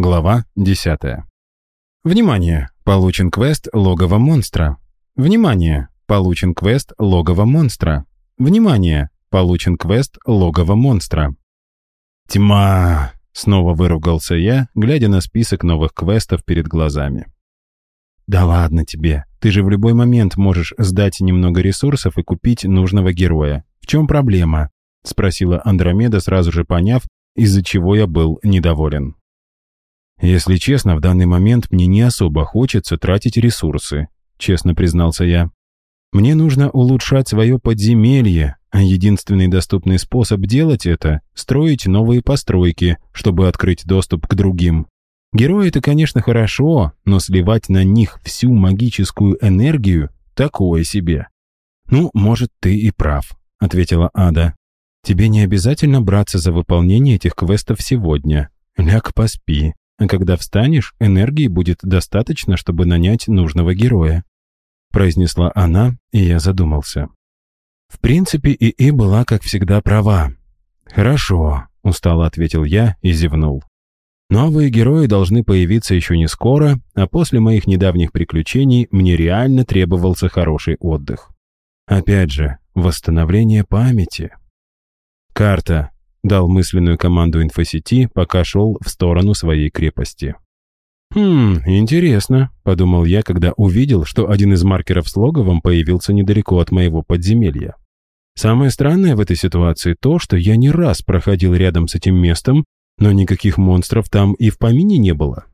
Глава 10. Внимание! Получен квест «Логово монстра». Внимание! Получен квест «Логово монстра». Внимание! Получен квест «Логово монстра». «Тьма!» — снова выругался я, глядя на список новых квестов перед глазами. «Да ладно тебе. Ты же в любой момент можешь сдать немного ресурсов и купить нужного героя. В чем проблема?» — спросила Андромеда, сразу же поняв, из-за чего я был недоволен. «Если честно, в данный момент мне не особо хочется тратить ресурсы», — честно признался я. «Мне нужно улучшать свое подземелье, а единственный доступный способ делать это — строить новые постройки, чтобы открыть доступ к другим. Герои — это, конечно, хорошо, но сливать на них всю магическую энергию — такое себе». «Ну, может, ты и прав», — ответила Ада. «Тебе не обязательно браться за выполнение этих квестов сегодня. Ляг поспи, а когда встанешь, энергии будет достаточно, чтобы нанять нужного героя», произнесла она, и я задумался. В принципе, ИИ была, как всегда, права. «Хорошо», — устало ответил я и зевнул. «Новые герои должны появиться еще не скоро, а после моих недавних приключений мне реально требовался хороший отдых. Опять же, восстановление памяти». «Карта», Дал мысленную команду инфосети, пока шел в сторону своей крепости. «Хм, интересно», — подумал я, когда увидел, что один из маркеров с логовом появился недалеко от моего подземелья. Самое странное в этой ситуации то, что я не раз проходил рядом с этим местом, но никаких монстров там и в помине не было.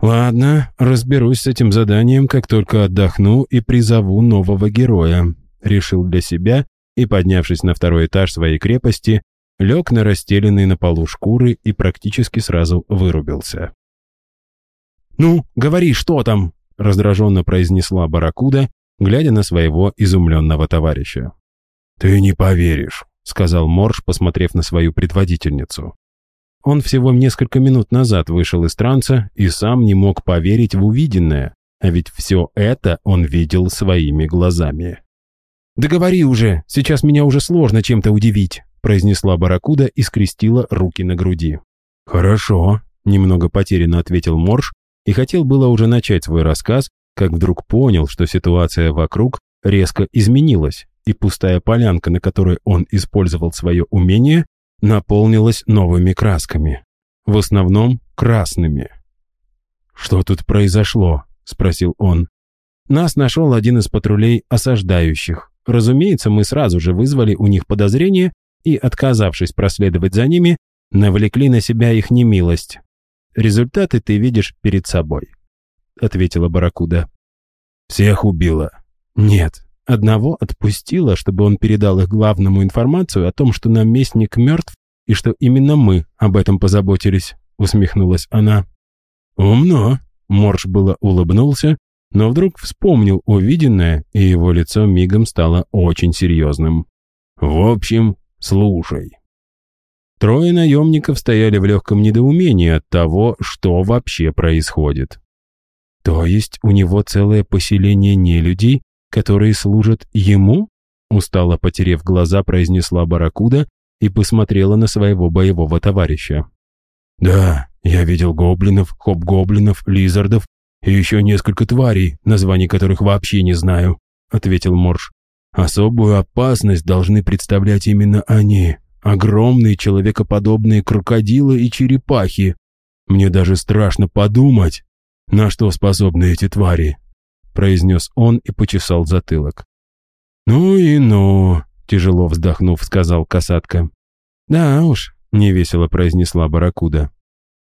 «Ладно, разберусь с этим заданием, как только отдохну и призову нового героя», — решил для себя и, поднявшись на второй этаж своей крепости, лег на расстеленные на полу шкуры и практически сразу вырубился. «Ну, говори, что там?» — раздраженно произнесла Баракуда, глядя на своего изумленного товарища. «Ты не поверишь», — сказал Морж, посмотрев на свою предводительницу. Он всего несколько минут назад вышел из транса и сам не мог поверить в увиденное, а ведь все это он видел своими глазами. «Да говори уже, сейчас меня уже сложно чем-то удивить», произнесла Баракуда и скрестила руки на груди. «Хорошо», — немного потерянно ответил Морж и хотел было уже начать свой рассказ, как вдруг понял, что ситуация вокруг резко изменилась, и пустая полянка, на которой он использовал свое умение, наполнилась новыми красками. В основном красными. «Что тут произошло?» — спросил он. «Нас нашел один из патрулей осаждающих. Разумеется, мы сразу же вызвали у них подозрение и, отказавшись проследовать за ними, навлекли на себя их немилость. Результаты ты видишь перед собой», — ответила Баракуда. «Всех убила?» «Нет. Одного отпустила, чтобы он передал их главному информацию о том, что наместник мертв и что именно мы об этом позаботились», — усмехнулась она. «Умно», — Морж было улыбнулся, но вдруг вспомнил увиденное, и его лицо мигом стало очень серьезным. «В общем, Слушай. Трое наемников стояли в легком недоумении от того, что вообще происходит. То есть у него целое поселение нелюдей, которые служат ему? Устало потерев глаза, произнесла Баракуда и посмотрела на своего боевого товарища. «Да, я видел гоблинов, хоп-гоблинов, лизардов и еще несколько тварей, названий которых вообще не знаю», — ответил Морж. Особую опасность должны представлять именно они. Огромные человекоподобные крокодилы и черепахи. Мне даже страшно подумать, на что способны эти твари», — произнес он и почесал затылок. «Ну и ну», — тяжело вздохнув, сказал касатка. «Да уж», — невесело произнесла Баракуда.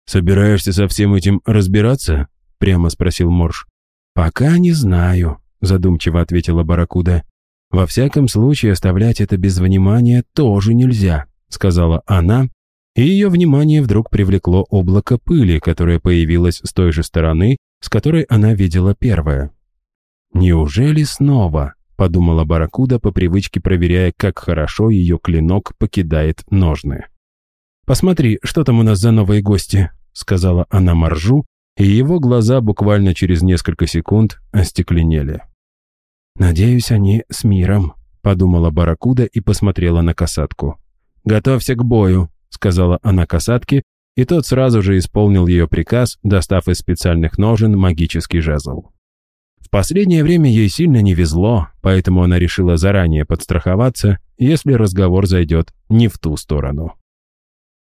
«Собираешься со всем этим разбираться?» — прямо спросил Морж. «Пока не знаю», — задумчиво ответила Баракуда. «Во всяком случае, оставлять это без внимания тоже нельзя», сказала она, и ее внимание вдруг привлекло облако пыли, которое появилось с той же стороны, с которой она видела первое. «Неужели снова?» — подумала Баракуда по привычке, проверяя, как хорошо ее клинок покидает ножны. «Посмотри, что там у нас за новые гости», — сказала она Маржу, и его глаза буквально через несколько секунд остекленели. «Надеюсь, они с миром», — подумала Баракуда и посмотрела на касатку. «Готовься к бою», — сказала она касатке, и тот сразу же исполнил ее приказ, достав из специальных ножен магический жезл. В последнее время ей сильно не везло, поэтому она решила заранее подстраховаться, если разговор зайдет не в ту сторону.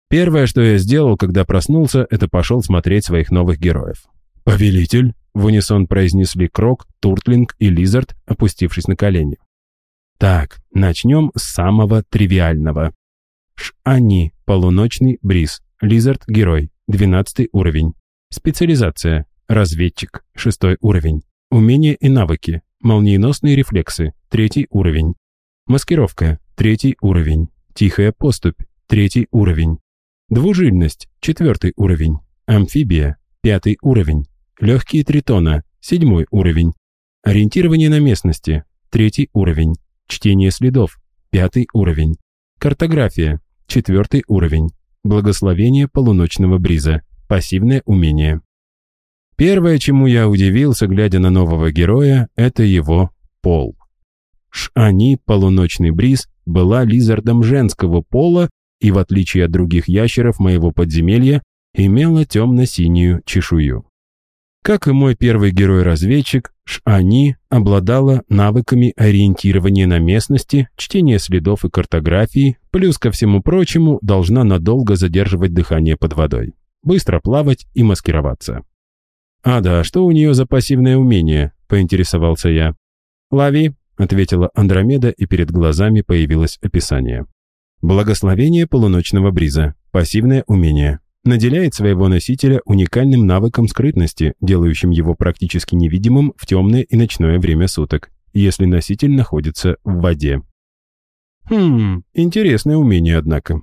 Первое, что я сделал, когда проснулся, это пошел смотреть своих новых героев. «Повелитель!» – в унисон произнесли Крок, Туртлинг и Лизард, опустившись на колени. Так, начнем с самого тривиального. Шани, полуночный бриз, Лизард, герой, 12 уровень. Специализация, разведчик, 6 уровень. Умения и навыки, молниеносные рефлексы, 3 уровень. Маскировка, 3 уровень. Тихая поступь, 3 уровень. Двужильность, 4 уровень. Амфибия, 5 уровень. Легкие тритона, 7 уровень. Ориентирование на местности, 3 уровень. Чтение следов. Пятый уровень. Картография. Четвертый уровень. Благословение полуночного бриза. Пассивное умение. Первое, чему я удивился, глядя на нового героя, это его пол. Шани, полуночный бриз, была лизардом женского пола и, в отличие от других ящеров моего подземелья, имела темно-синюю чешую. Как и мой первый герой-разведчик, Шани обладала навыками ориентирования на местности, чтения следов и картографии, плюс ко всему прочему должна надолго задерживать дыхание под водой, быстро плавать и маскироваться. «А да, что у нее за пассивное умение?» – поинтересовался я. «Лови», – ответила Андромеда, и перед глазами появилось описание. «Благословение полуночного бриза. Пассивное умение наделяет своего носителя уникальным навыком скрытности, делающим его практически невидимым в темное и ночное время суток, если носитель находится в воде. «Хм, интересное умение, однако».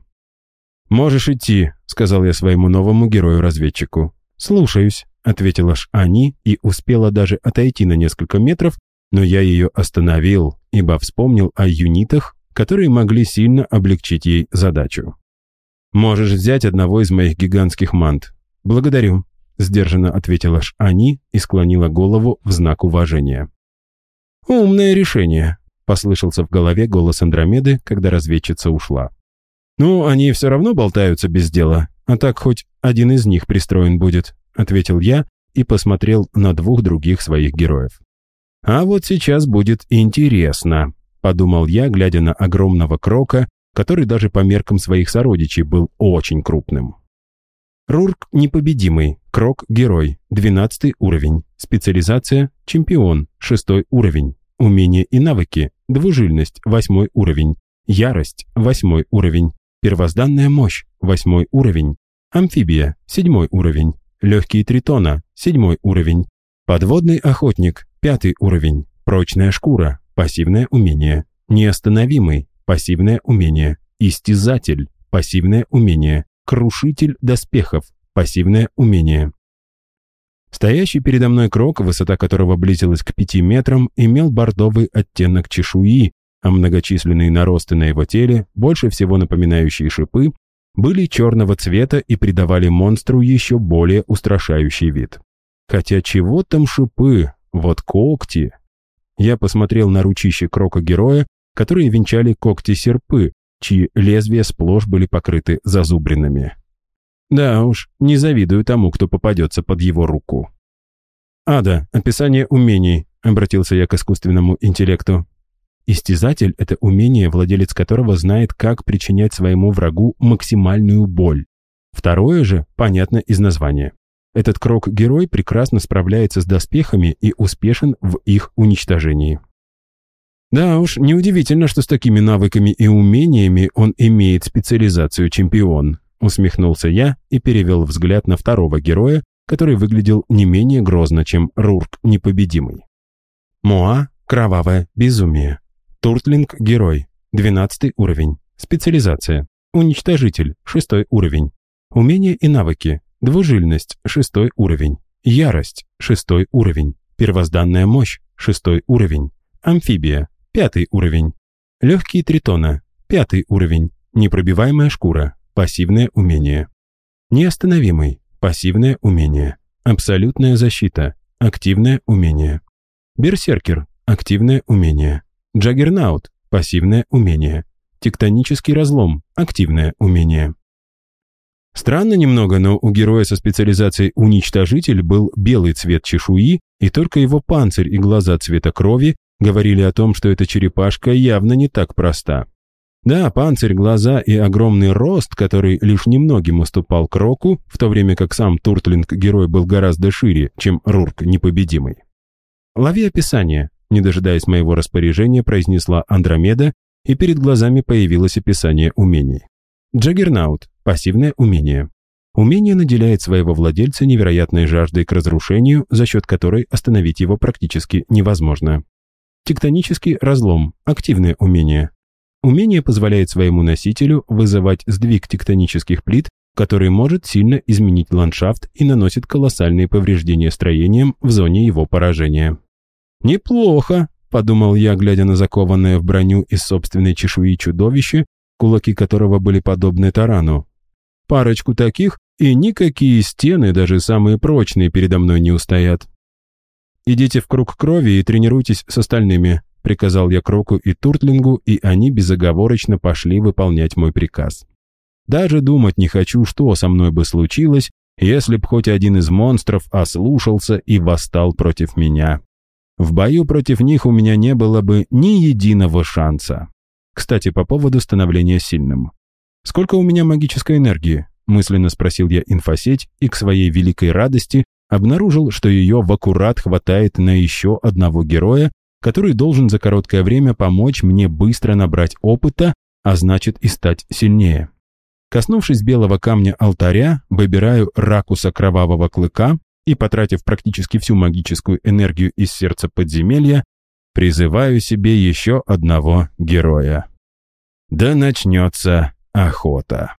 «Можешь идти», — сказал я своему новому герою-разведчику. «Слушаюсь», — ответила Шани и успела даже отойти на несколько метров, но я ее остановил, ибо вспомнил о юнитах, которые могли сильно облегчить ей задачу. «Можешь взять одного из моих гигантских мант». «Благодарю», — сдержанно ответила Шани и склонила голову в знак уважения. «Умное решение», — послышался в голове голос Андромеды, когда разведчица ушла. «Ну, они все равно болтаются без дела, а так хоть один из них пристроен будет», — ответил я и посмотрел на двух других своих героев. «А вот сейчас будет интересно», — подумал я, глядя на огромного крока, который даже по меркам своих сородичей был очень крупным. Рурк непобедимый, Крок герой, 12 уровень, специализация чемпион, 6 уровень, умения и навыки, двужильность, 8 уровень, ярость, 8 уровень, первозданная мощь, 8 уровень, амфибия, 7 уровень, легкие тритона, 7 уровень, подводный охотник, 5 уровень, прочная шкура, пассивное умение, неостановимый, пассивное умение. Истязатель, пассивное умение. Крушитель доспехов, пассивное умение. Стоящий передо мной крок, высота которого близилась к пяти метрам, имел бордовый оттенок чешуи, а многочисленные наросты на его теле, больше всего напоминающие шипы, были черного цвета и придавали монстру еще более устрашающий вид. Хотя чего там шипы, вот когти. Я посмотрел на ручище крока-героя которые венчали когти-серпы, чьи лезвия сплошь были покрыты зазубринами. Да уж, не завидую тому, кто попадется под его руку. «Ада, описание умений», — обратился я к искусственному интеллекту. Истязатель — это умение, владелец которого знает, как причинять своему врагу максимальную боль. Второе же понятно из названия. Этот крок-герой прекрасно справляется с доспехами и успешен в их уничтожении. Да уж, неудивительно, что с такими навыками и умениями он имеет специализацию чемпион. Усмехнулся я и перевел взгляд на второго героя, который выглядел не менее грозно, чем Рурк непобедимый. Моа – кровавое безумие. Туртлинг – герой, 12 уровень. Специализация. Уничтожитель, 6 уровень. Умения и навыки. Двужильность, 6 уровень. Ярость, 6 уровень. Первозданная мощь, 6 уровень. Амфибия, Пятый уровень. Легкие тритона. Пятый уровень. Непробиваемая шкура. Пассивное умение. Неостановимый. Пассивное умение. Абсолютная защита. Активное умение. Берсеркер. Активное умение. Джаггернаут. Пассивное умение. Тектонический разлом. Активное умение. Странно немного, но у героя со специализацией «Уничтожитель» был белый цвет чешуи, и только его панцирь и глаза цвета крови говорили о том, что эта черепашка явно не так проста. Да, панцирь, глаза и огромный рост, который лишь немногим уступал Кроку, в то время как сам Туртлинг-герой был гораздо шире, чем Рурк непобедимый. «Лови описание», не дожидаясь моего распоряжения, произнесла Андромеда, и перед глазами появилось описание умений. Джаггернаут – пассивное умение. Умение наделяет своего владельца невероятной жаждой к разрушению, за счет которой остановить его практически невозможно. Тектонический разлом – активное умение. Умение позволяет своему носителю вызывать сдвиг тектонических плит, который может сильно изменить ландшафт и наносит колоссальные повреждения строениям в зоне его поражения. «Неплохо», – подумал я, глядя на закованное в броню из собственной чешуи чудовище, кулаки которого были подобны тарану. Парочку таких, и никакие стены, даже самые прочные, передо мной не устоят. «Идите в круг крови и тренируйтесь с остальными», приказал я Кроку и Туртлингу, и они безоговорочно пошли выполнять мой приказ. Даже думать не хочу, что со мной бы случилось, если б хоть один из монстров ослушался и восстал против меня. В бою против них у меня не было бы ни единого шанса. Кстати, по поводу становления сильным. «Сколько у меня магической энергии?» – мысленно спросил я инфосеть и к своей великой радости обнаружил, что ее в аккурат хватает на еще одного героя, который должен за короткое время помочь мне быстро набрать опыта, а значит и стать сильнее. Коснувшись белого камня алтаря, выбираю ракуса кровавого клыка и, потратив практически всю магическую энергию из сердца подземелья, призываю себе еще одного героя. Да начнется охота.